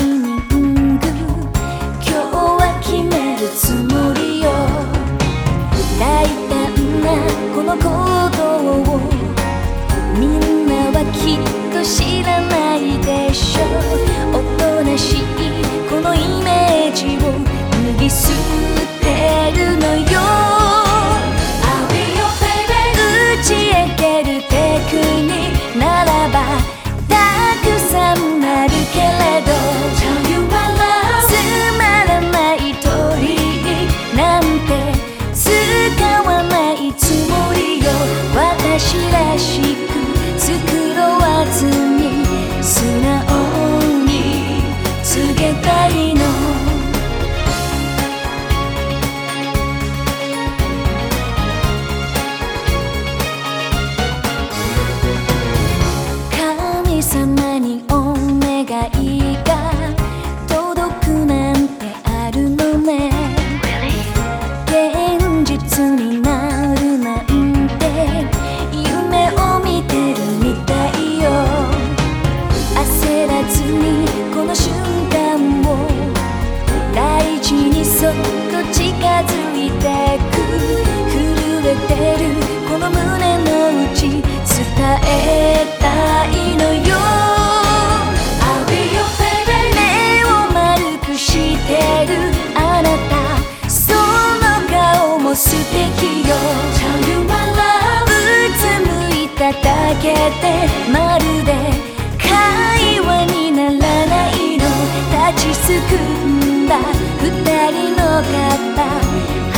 イニン今日は決めるつもりよ大胆なこの行動をみんなはきっと知らないでしょう。様にお願いが届くなんてあるのね。現実になるなんて夢を見てるみたいよ。焦らずにこの瞬間を大事にそっと近づいてく。震えてるこの胸の内。けてまるで会話にならないの。立ちすくんだ。二人の肩